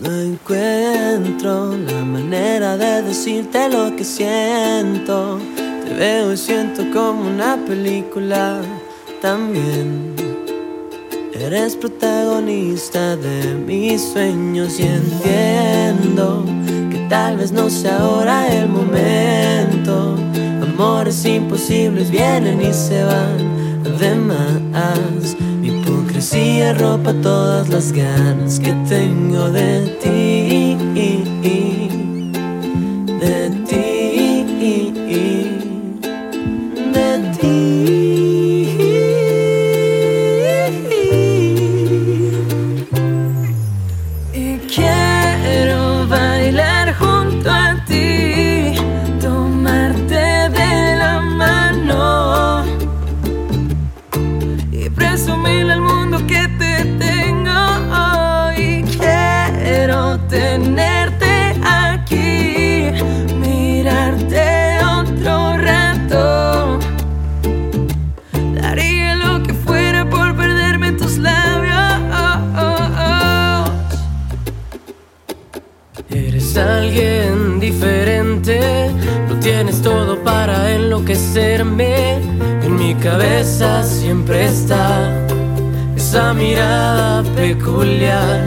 No encuentro la manera de decirte lo que siento. Te veo y siento como una película también. Eres protagonista de mis sueños y entiendo que tal vez no sea ahora el momento. Amores imposibles vienen y se van. Además, hipocresía ropa todas las ganas que tengo de ti. De ti. De ti. Tienes todo para enloquecerme. En mi cabeza siempre está esa mirada peculiar.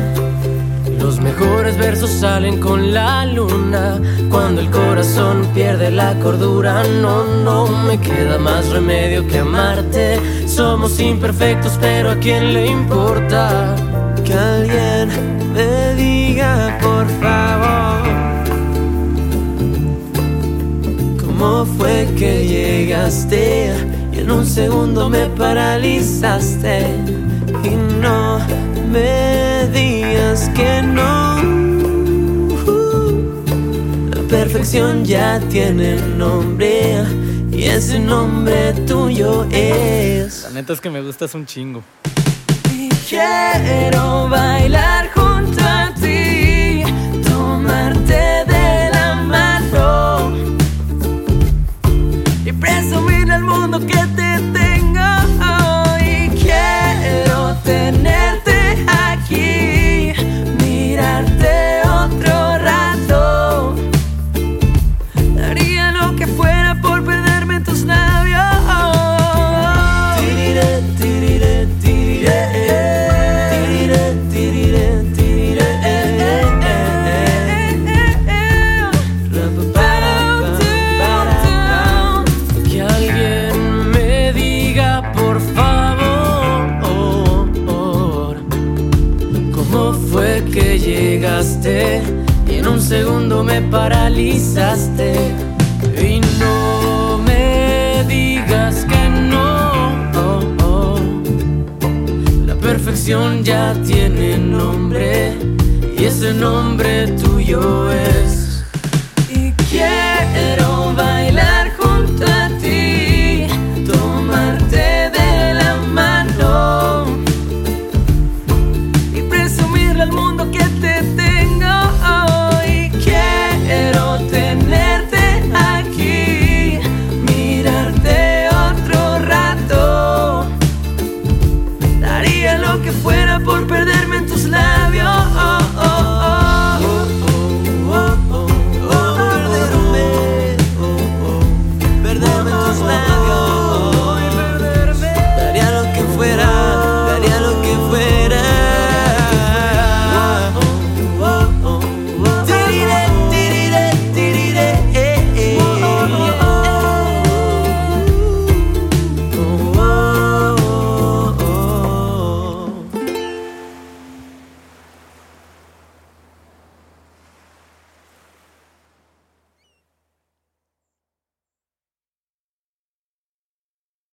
Los mejores versos salen con la luna. Cuando el corazón pierde la cordura, no, no me queda más remedio que amarte. Somos imperfectos, pero a quién le importa que alguien que llegaste y en un segundo me paralizaste y no me digas que no. La perfección ya tiene nombre y ese nombre tuyo es. La neta es que me gustas un chingo. Y quiero bailar que llegaste y en un segundo me paralizaste y no me digas que no. La perfección ya tiene nombre y ese nombre tuyo es.